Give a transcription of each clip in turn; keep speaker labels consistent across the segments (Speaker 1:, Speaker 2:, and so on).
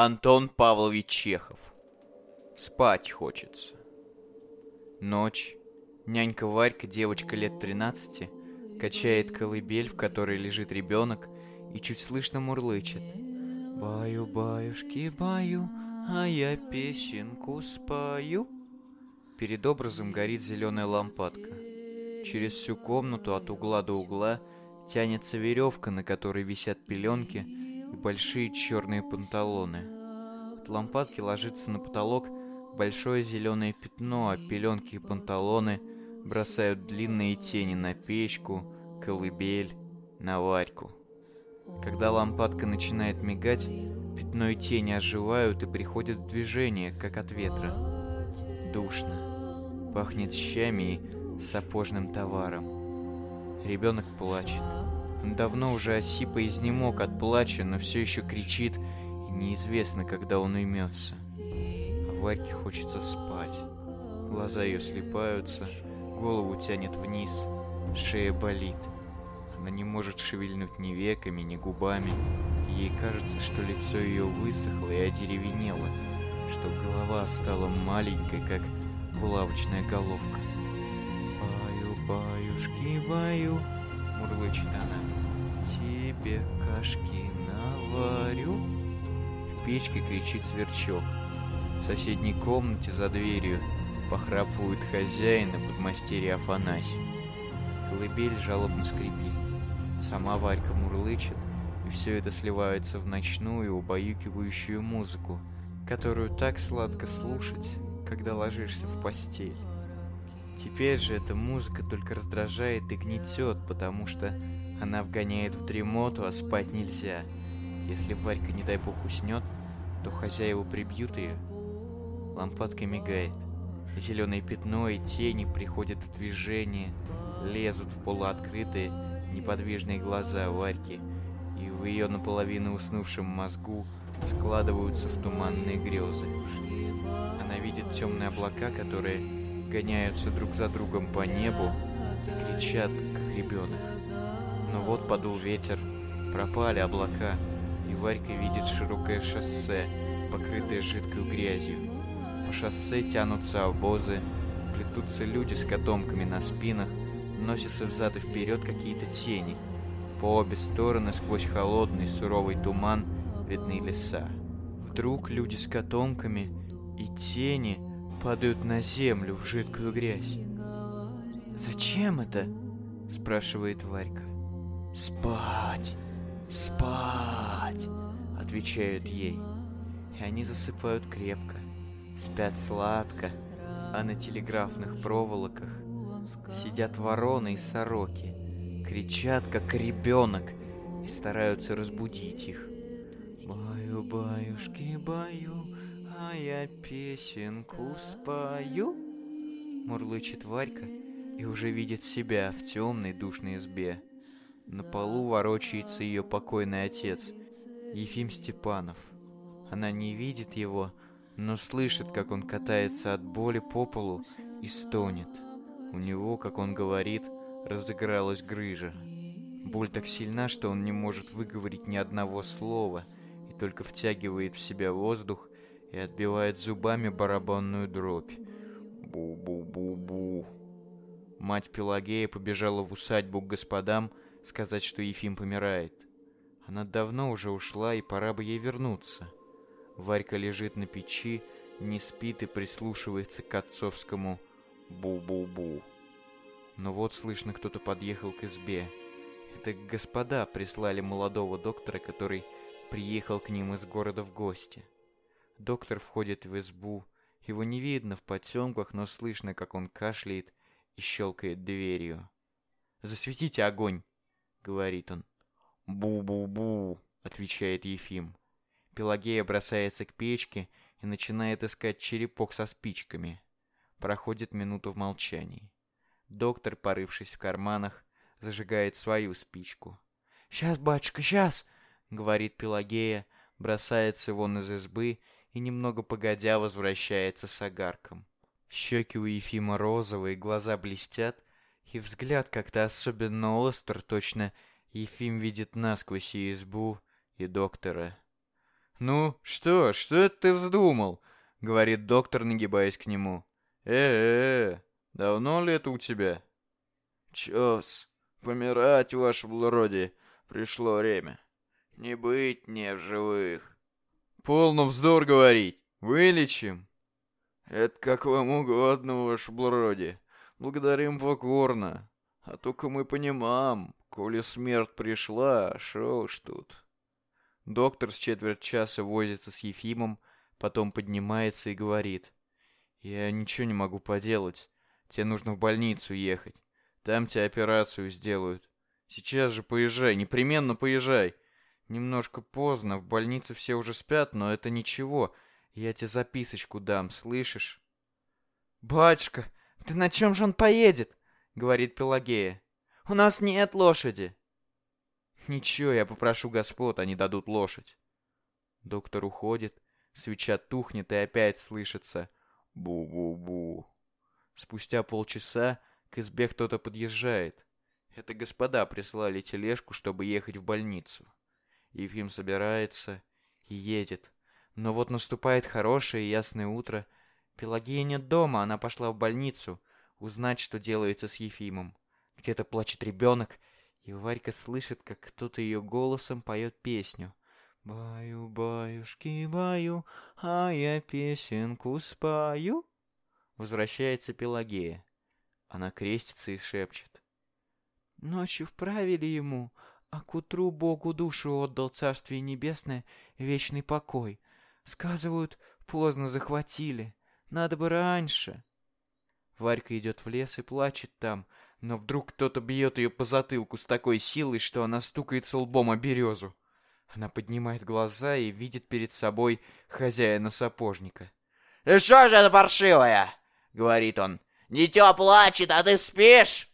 Speaker 1: Антон Павлович Чехов. Спать хочется. Ночь. Нянька Варька, девочка лет 13, качает колыбель, в которой лежит ребенок, и чуть слышно мурлычет. «Баю-баюшки, баю, а я песенку спою». Перед образом горит зеленая лампадка. Через всю комнату от угла до угла тянется веревка, на которой висят пеленки большие черные панталоны. От лампадки ложится на потолок большое зеленое пятно, а пеленки и панталоны бросают длинные тени на печку, колыбель, на варьку. Когда лампадка начинает мигать, пятно и тени оживают и приходят в движение, как от ветра. Душно. Пахнет щами и сапожным товаром. Ребенок плачет. Давно уже осип и изнемог от плача, но все еще кричит, и неизвестно, когда он уймется. А Варьке хочется спать. Глаза ее слепаются, голову тянет вниз, шея болит. Она не может шевельнуть ни веками, ни губами. Ей кажется, что лицо ее высохло и одеревенело, что голова стала маленькой, как булавочная головка. «Баю, баюшки, баю», — мурлычет она, — «тебе кашки наварю». В печке кричит сверчок. В соседней комнате за дверью похрапывают хозяин и подмастерье Афанасий. Колыбель жалобно скрипит. Сама Варька мурлычет, и все это сливается в ночную, убаюкивающую музыку, которую так сладко слушать, когда ложишься в постель. Теперь же эта музыка только раздражает и гнетет, потому что она вгоняет в дремоту, а спать нельзя. Если Варька, не дай бог, уснет, то хозяева прибьют ее. Лампадка мигает. Зеленое пятно и тени приходят в движение, лезут в полуоткрытые, неподвижные глаза Варьки, и в ее наполовину уснувшем мозгу складываются в туманные грезы. Она видит темные облака, которые гоняются друг за другом по небу и кричат, как ребенок. Но вот подул ветер, пропали облака, и Варька видит широкое шоссе, покрытое жидкой грязью. По шоссе тянутся обозы, плетутся люди с котомками на спинах, носятся взад и вперед какие-то тени. По обе стороны сквозь холодный суровый туман видны леса. Вдруг люди с котомками и тени падают на землю в жидкую грязь. «Зачем это?» – спрашивает Варька. «Спать! Спать!» – отвечают ей. И они засыпают крепко, спят сладко, а на телеграфных проволоках сидят вороны и сороки, кричат, как ребенок, и стараются разбудить их. «Баю, баюшки, баю, а я песенку спою», мурлычет Варька и уже видит себя в темной душной избе. На полу ворочается ее покойный отец, Ефим Степанов. Она не видит его, но слышит, как он катается от боли по полу и стонет. У него, как он говорит, разыгралась грыжа. Боль так сильна, что он не может выговорить ни одного слова и только втягивает в себя воздух и отбивает зубами барабанную дробь. Бу-бу-бу-бу. Мать Пелагея побежала в усадьбу к господам сказать, что Ефим помирает. Она давно уже ушла, и пора бы ей вернуться. Варька лежит на печи, не спит и прислушивается к отцовскому Бу-бу-бу. Но вот слышно, кто-то подъехал к избе. Это господа прислали молодого доктора, который приехал к ним из города в гости. Доктор входит в избу. Его не видно в потемках, но слышно, как он кашляет и щелкает дверью. «Засветите огонь!» — говорит он. «Бу-бу-бу!» — отвечает Ефим. Пелагея бросается к печке и начинает искать черепок со спичками. Проходит минуту в молчании. Доктор, порывшись в карманах, зажигает свою спичку. «Сейчас, батюшка, сейчас!» — говорит Пелагея, бросается вон из избы и немного погодя возвращается с огарком. Щеки у Ефима розовые, глаза блестят, и взгляд как-то особенно остр, точно Ефим видит насквозь и избу, и доктора. «Ну, что, что это ты вздумал?» — говорит доктор, нагибаясь к нему. «Э-э-э, давно ли это у тебя?» «Чёс, помирать, ваше благородие, пришло время. Не быть мне в живых». «Полно вздор говорить, вылечим». «Это как вам угодно, ваше благородие. Благодарим покорно. А только мы понимаем, коли смерть пришла, шо уж тут». Доктор с четверть часа возится с Ефимом, потом поднимается и говорит. «Я ничего не могу поделать. Тебе нужно в больницу ехать. Там тебе операцию сделают. Сейчас же поезжай, непременно поезжай. Немножко поздно, в больнице все уже спят, но это ничего. Я тебе записочку дам, слышишь?» «Батюшка, ты на чем же он поедет?» — говорит Пелагея. «У нас нет лошади». Ничего, я попрошу господ, они дадут лошадь. Доктор уходит, свеча тухнет и опять слышится «бу-бу-бу». Спустя полчаса к избе кто-то подъезжает. Это господа прислали тележку, чтобы ехать в больницу. Ефим собирается и едет. Но вот наступает хорошее ясное утро. Пелагея нет дома, она пошла в больницу узнать, что делается с Ефимом. Где-то плачет ребенок, и Варька слышит, как кто-то ее голосом поет песню. «Баю, баюшки, баю, а я песенку спою». Возвращается Пелагея. Она крестится и шепчет. Ночью вправили ему, а к утру Богу душу отдал Царствие Небесное вечный покой. Сказывают, поздно захватили, надо бы раньше. Варька идет в лес и плачет там, но вдруг кто-то бьет ее по затылку с такой силой, что она стукается лбом о березу. Она поднимает глаза и видит перед собой хозяина сапожника.
Speaker 2: «И что же это паршивая?» — говорит он. «Дитё плачет, а ты спишь?»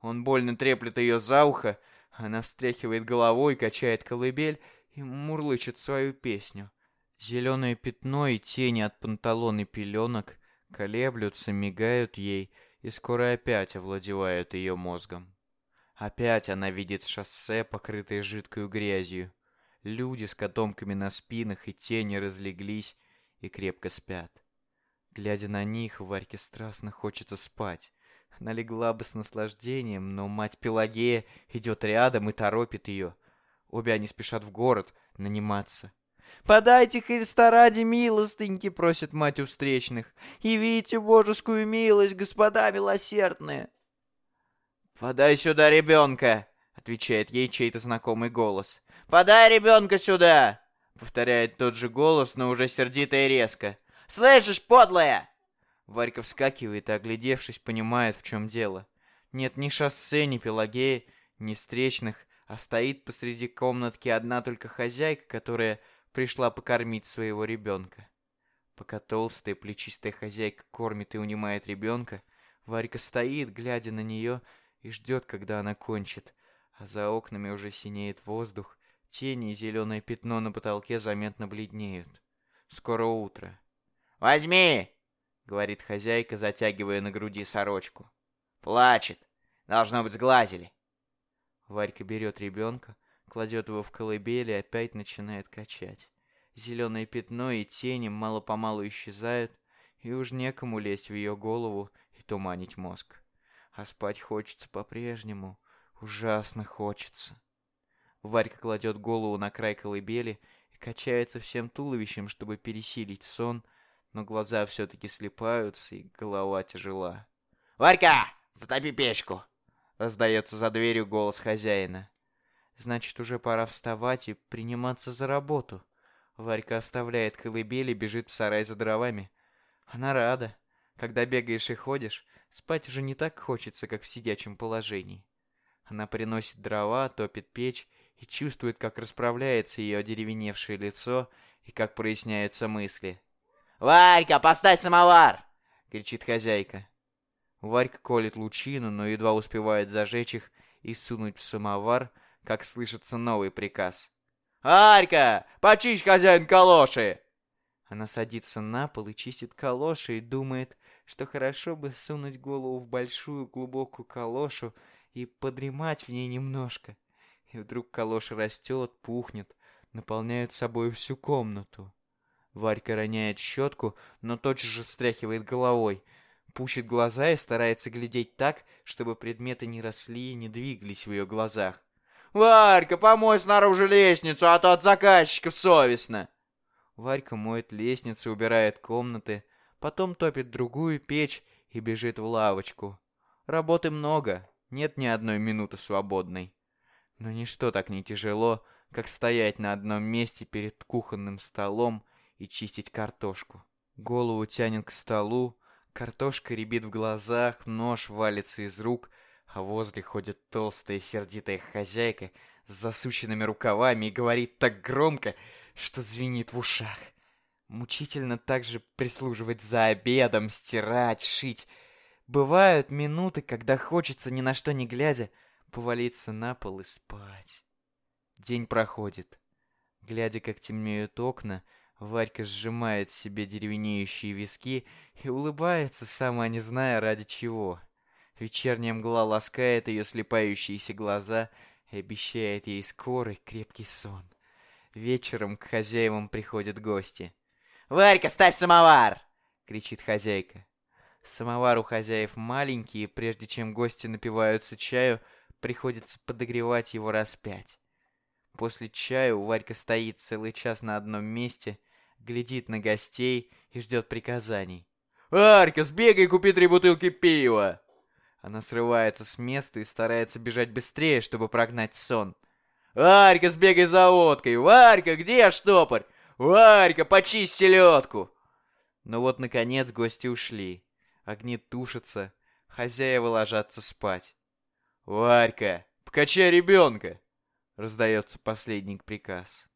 Speaker 1: Он больно треплет ее за ухо, она встряхивает головой, качает колыбель и мурлычет свою песню. Зеленое пятно и тени от панталон и пеленок колеблются, мигают ей — и скоро опять овладевают ее мозгом. Опять она видит шоссе, покрытое жидкой грязью. Люди с котомками на спинах и тени разлеглись и крепко спят. Глядя на них, Варьке страстно хочется спать. Она легла бы с наслаждением, но мать Пелагея идет рядом и торопит ее. Обе они спешат в город наниматься. «Подайте Христа ради милостыньки!» — просит мать у встречных. «Явите божескую милость, господа милосердные!»
Speaker 2: «Подай сюда ребенка!» — отвечает ей чей-то знакомый голос. «Подай ребенка сюда!» — повторяет тот же голос, но уже сердито и резко. «Слышишь, подлая!»
Speaker 1: Варька вскакивает и, оглядевшись, понимает, в чем дело. Нет ни шоссе, ни Пелагеи, ни встречных, а стоит посреди комнатки одна только хозяйка, которая пришла покормить своего ребенка. Пока толстая плечистая хозяйка кормит и унимает ребенка, Варька стоит, глядя на нее, и ждет, когда она кончит, а за окнами уже синеет воздух, тени и зеленое пятно на потолке заметно бледнеют. Скоро утро.
Speaker 2: «Возьми!» — говорит хозяйка, затягивая на груди сорочку. «Плачет. Должно быть, сглазили».
Speaker 1: Варька берет ребенка, кладет его в колыбель и опять начинает качать. Зеленое пятно и тени мало-помалу исчезают, и уж некому лезть в ее голову и туманить мозг. А спать хочется по-прежнему, ужасно хочется. Варька кладет голову на край колыбели и качается всем туловищем, чтобы пересилить сон, но глаза все-таки слепаются, и голова тяжела.
Speaker 2: «Варька, затопи печку!»
Speaker 1: — раздается за дверью голос хозяина. Значит, уже пора вставать и приниматься за работу. Варька оставляет колыбель и бежит в сарай за дровами. Она рада. Когда бегаешь и ходишь, спать уже не так хочется, как в сидячем положении. Она приносит дрова, топит печь и чувствует, как расправляется ее одеревеневшее лицо и как проясняются мысли.
Speaker 2: «Варька, поставь самовар!»
Speaker 1: — кричит хозяйка. Варька колет лучину, но едва успевает зажечь их и сунуть в самовар — как слышится новый приказ.
Speaker 2: «Арька, почищ хозяин калоши!»
Speaker 1: Она садится на пол и чистит калоши и думает, что хорошо бы сунуть голову в большую глубокую калошу и подремать в ней немножко. И вдруг калоша растет, пухнет, наполняют собой всю комнату. Варька роняет щетку, но тотчас же встряхивает головой, пучит глаза и старается глядеть так, чтобы предметы не росли и не двигались в ее глазах. «Варька, помой снаружи лестницу, а то от заказчиков совестно!» Варька моет лестницу, убирает комнаты, потом топит другую печь и бежит в лавочку. Работы много, нет ни одной минуты свободной. Но ничто так не тяжело, как стоять на одном месте перед кухонным столом и чистить картошку. Голову тянет к столу, картошка рябит в глазах, нож валится из рук, а возле ходит толстая сердитая хозяйка с засученными рукавами и говорит так громко, что звенит в ушах. Мучительно также прислуживать за обедом, стирать, шить. Бывают минуты, когда хочется ни на что не глядя повалиться на пол и спать. День проходит. Глядя, как темнеют окна, Варька сжимает себе деревенеющие виски и улыбается, сама не зная ради чего. Вечерняя мгла ласкает ее слепающиеся глаза и обещает ей скорый крепкий сон. Вечером к хозяевам приходят гости. «Варька, ставь самовар!» — кричит хозяйка. Самовар у хозяев маленький, и прежде чем гости напиваются чаю, приходится подогревать его раз пять. После чаю Варька стоит целый час на одном месте, глядит на гостей и ждет приказаний. «Варька, сбегай купи три бутылки пива!» Она срывается с места и старается бежать быстрее, чтобы прогнать сон. «Варька, сбегай за водкой! Варька, где штопорь? Варька, почисть селедку!» Но вот, наконец, гости ушли. Огни тушатся, хозяева ложатся спать. «Варька, покачай ребенка!» Раздается последний приказ.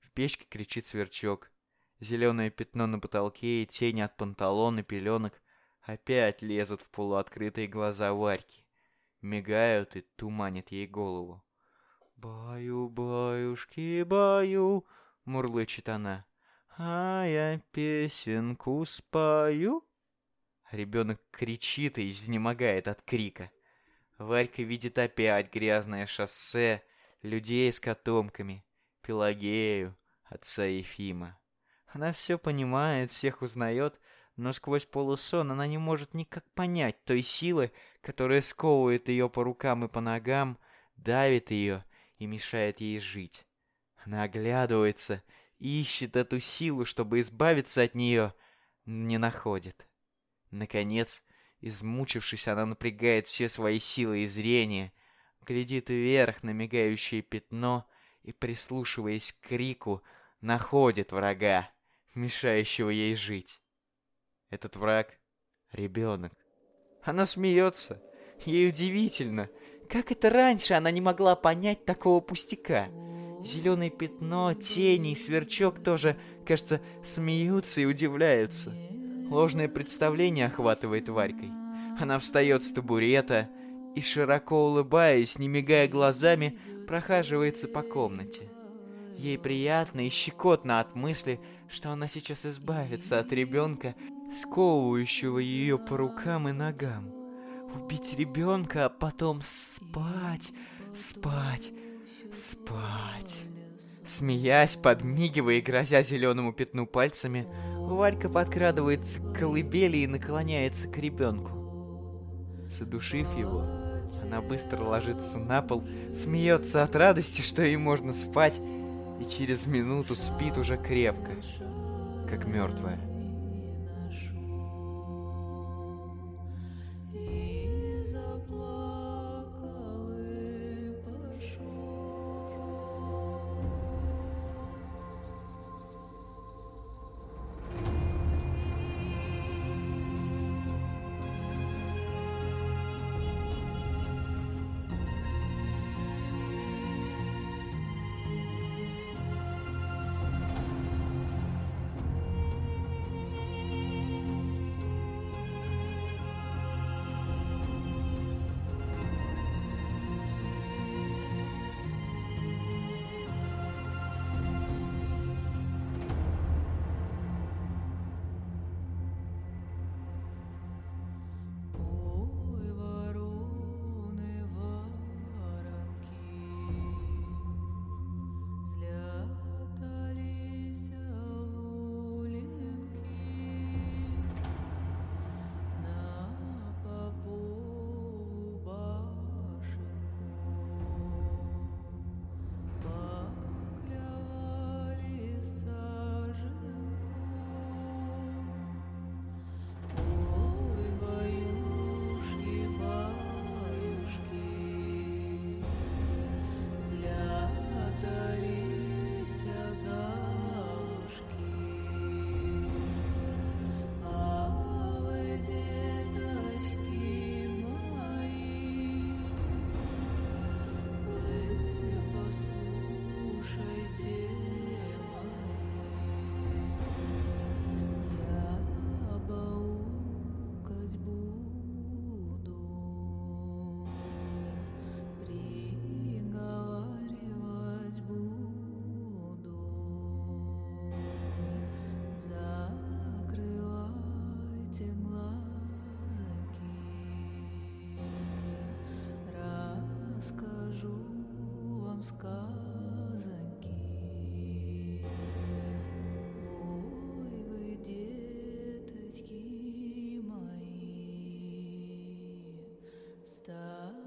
Speaker 1: В печке кричит сверчок. Зеленое пятно на потолке и тени от панталон и пеленок опять лезут в полуоткрытые глаза Варьки. Мигают и туманят ей голову. «Баю, баюшки, баю», — мурлычет она, — «а я песенку спою». Ребенок кричит и изнемогает от крика. Варька видит опять грязное шоссе, людей с котомками, Пелагею, отца Ефима. Она все понимает, всех узнает, но сквозь полусон она не может никак понять той силы, которая сковывает ее по рукам и по ногам, давит ее и мешает ей жить. Она оглядывается, ищет эту силу, чтобы избавиться от нее, не находит. Наконец, измучившись, она напрягает все свои силы и зрение, глядит вверх на мигающее пятно и, прислушиваясь к крику, находит врага, мешающего ей жить. Этот враг — ребенок. Она смеется. Ей удивительно, как это раньше она не могла понять такого пустяка. Зеленое пятно, тени и сверчок тоже, кажется, смеются и удивляются. Ложное представление охватывает Варькой. Она встает с табурета и, широко улыбаясь, не мигая глазами, прохаживается по комнате. Ей приятно и щекотно от мысли, что она сейчас избавится от ребенка, сковывающего ее по рукам и ногам. Убить ребенка, а потом спать, спать, спать. Смеясь, подмигивая и грозя зеленому пятну пальцами, Варька подкрадывается к колыбели и наклоняется к ребенку. Задушив его, она быстро ложится на пол, смеется от радости, что ей можно спать, и через минуту спит уже крепко, как мертвая. Stop.